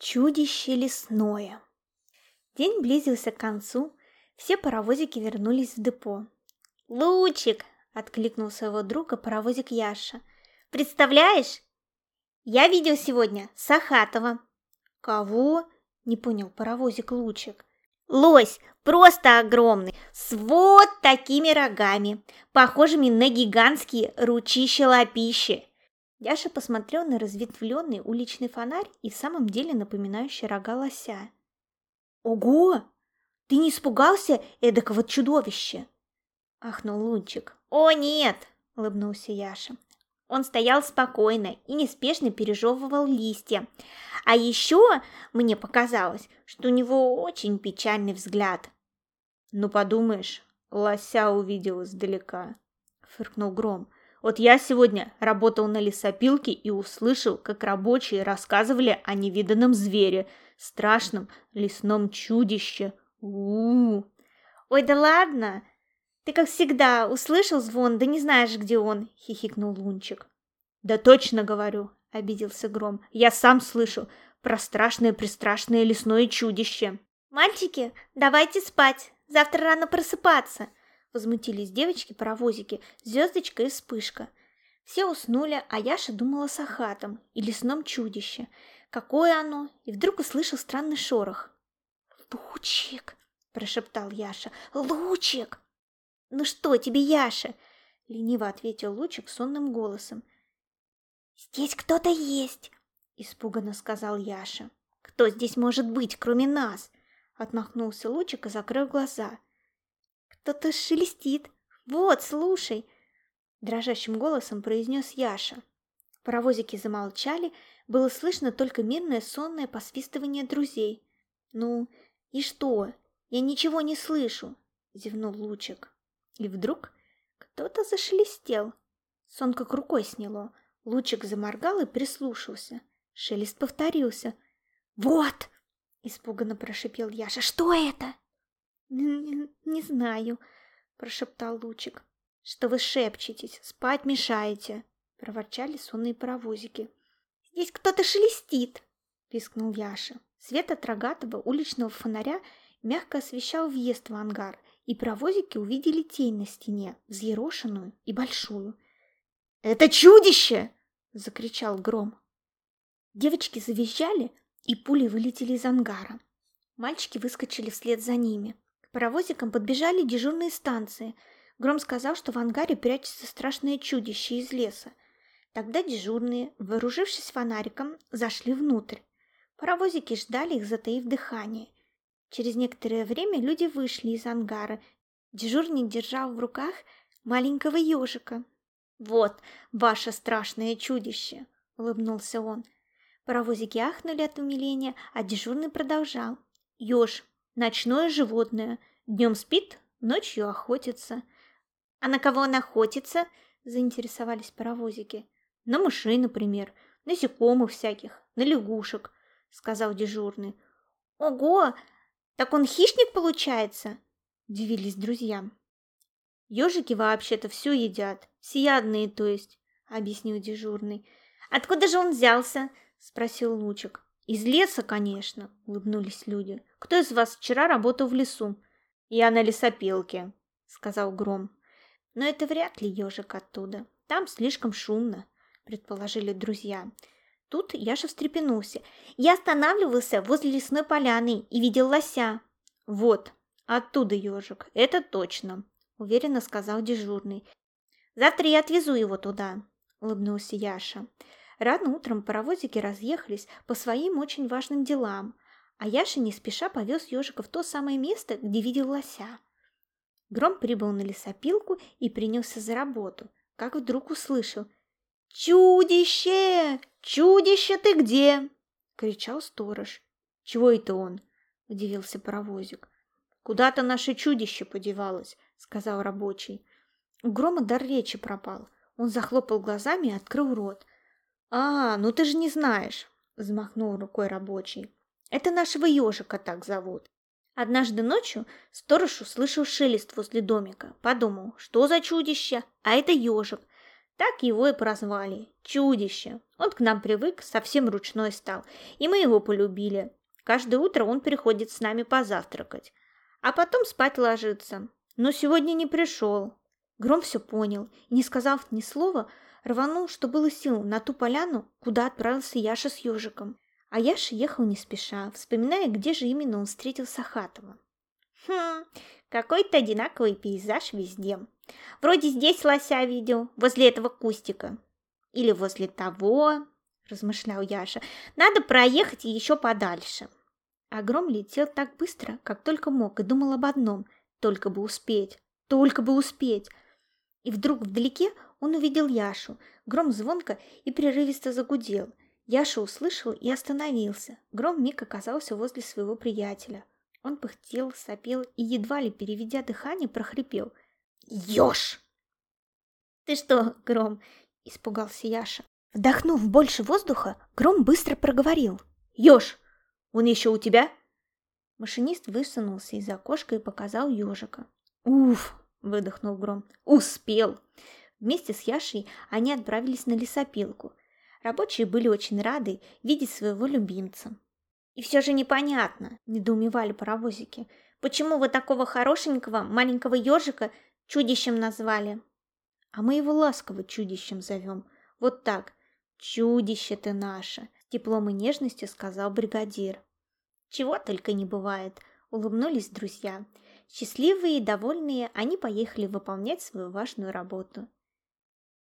Чудище лесное. День близился к концу, все паровозики вернулись в депо. «Лучик!» — откликнулся его друга паровозик Яша. «Представляешь? Я видел сегодня Сахатова». «Кого?» — не понял паровозик Лучик. «Лось, просто огромный, с вот такими рогами, похожими на гигантские ручища-лапищи. Яша посмотрел на разветвленный уличный фонарь и в самом деле напоминающий рога лося. «Ого! Ты не испугался эдакого чудовища?» — ахнул Лунчик. «О, нет!» — улыбнулся Яша. Он стоял спокойно и неспешно пережевывал листья. А еще мне показалось, что у него очень печальный взгляд. «Ну, подумаешь, лося увидел издалека», — фыркнул Гром. Вот я сегодня работал на лесопилке и услышал, как рабочие рассказывали о невиданном звере, страшном лесном чудище. У, -у, -у. Ой, да ладно! Ты, как всегда, услышал звон, да не знаешь, где он, хихикнул Лунчик. Да точно говорю, обиделся Гром. Я сам слышу про страшное-престрашное лесное чудище. Мальчики, давайте спать, завтра рано просыпаться. Возмутились девочки-паровозики, звездочка и вспышка. Все уснули, а Яша думала с Ахатом и лесном чудище. Какое оно? И вдруг услышал странный шорох. «Лучик!» – прошептал Яша. «Лучик!» «Ну что тебе, Яша?» – лениво ответил Лучик сонным голосом. «Здесь кто-то есть!» – испуганно сказал Яша. «Кто здесь может быть, кроме нас?» – отмахнулся Лучик и закрыл глаза – кто-то шелестит. Вот, слушай!» Дрожащим голосом произнес Яша. Паровозики замолчали, было слышно только мирное сонное посвистывание друзей. «Ну, и что? Я ничего не слышу!» — зевнул Лучик. И вдруг кто-то зашелестел. Сон как рукой сняло. Лучик заморгал и прислушался. Шелест повторился. «Вот!» — испуганно прошипел Яша. «Что это?» «Не, не знаю», — прошептал Лучик. «Что вы шепчетесь? Спать мешаете!» — проворчали сонные паровозики. «Здесь кто-то шелестит!» — пискнул Яша. Свет от рогатого уличного фонаря мягко освещал въезд в ангар, и паровозики увидели тень на стене, взъерошенную и большую. «Это чудище!» — закричал Гром. Девочки завизжали, и пули вылетели из ангара. Мальчики выскочили вслед за ними паровозикам подбежали дежурные станции. Гром сказал, что в ангаре прячется страшное чудище из леса. Тогда дежурные, вооружившись фонариком, зашли внутрь. Паровозики ждали их, затаив дыхание. Через некоторое время люди вышли из ангара. Дежурник держал в руках маленького ежика. «Вот ваше страшное чудище!» — улыбнулся он. Паровозики ахнули от умиления, а дежурный продолжал. «Еж, Ночное животное. Днем спит, ночью охотится. А на кого он охотится? Заинтересовались паровозики. На мышей, например, насекомых всяких, на лягушек, сказал дежурный. Ого! Так он хищник получается? Дивились друзья. Ежики вообще-то все едят, всеядные, то есть, объяснил дежурный. Откуда же он взялся? спросил Лучик. «Из леса, конечно», — улыбнулись люди. «Кто из вас вчера работал в лесу?» «Я на лесопилке», — сказал Гром. «Но это вряд ли ежик оттуда. Там слишком шумно», — предположили друзья. Тут Яша встрепенулся. «Я останавливался возле лесной поляны и видел лося». «Вот, оттуда ежик, это точно», — уверенно сказал дежурный. «Завтра я отвезу его туда», — улыбнулся Яша. Рано утром паровозики разъехались по своим очень важным делам, а Яша не спеша повез ежика в то самое место, где видел лося. Гром прибыл на лесопилку и принялся за работу, как вдруг услышал «Чудище! Чудище ты где?» — кричал сторож. «Чего это он?» — удивился паровозик. «Куда-то наше чудище подевалось», — сказал рабочий. У Грома дар речи пропал. Он захлопал глазами и открыл рот. «А, ну ты же не знаешь», — взмахнул рукой рабочий. «Это нашего ежика так зовут». Однажды ночью сторож услышал шелест возле домика. Подумал, что за чудище, а это ежик. Так его и прозвали. Чудище. Он к нам привык, совсем ручной стал, и мы его полюбили. Каждое утро он приходит с нами позавтракать, а потом спать ложится. Но сегодня не пришел. Гром все понял и, не сказав ни слова, рванул, что было сил, на ту поляну, куда отправился Яша с ежиком. А Яша ехал не спеша, вспоминая, где же именно он встретил Сахатова. «Хм, какой-то одинаковый пейзаж везде. Вроде здесь лося видел, возле этого кустика. Или возле того, размышлял Яша. Надо проехать еще подальше. А летел так быстро, как только мог, и думал об одном – только бы успеть, только бы успеть. И вдруг вдалеке он увидел Яшу. Гром звонко и прерывисто загудел. Яша услышал и остановился. Гром миг оказался возле своего приятеля. Он пыхтел, сопел и, едва ли переведя дыхание, прохрипел. «Ёж!» «Ты что, Гром?» – испугался Яша. Вдохнув больше воздуха, Гром быстро проговорил. «Ёж, он еще у тебя?» Машинист высунулся из окошка и показал ежика. «Уф!» – выдохнул Гром. «Успел!» Вместе с Яшей они отправились на лесопилку. Рабочие были очень рады видеть своего любимца. «И все же непонятно», – недоумевали паровозики, «почему вы такого хорошенького маленького ежика чудищем назвали?» «А мы его ласково чудищем зовем. Вот так, «Чудище ты наше!» – теплом и нежностью сказал бригадир. «Чего только не бывает!» – улыбнулись друзья. Счастливые и довольные, они поехали выполнять свою важную работу –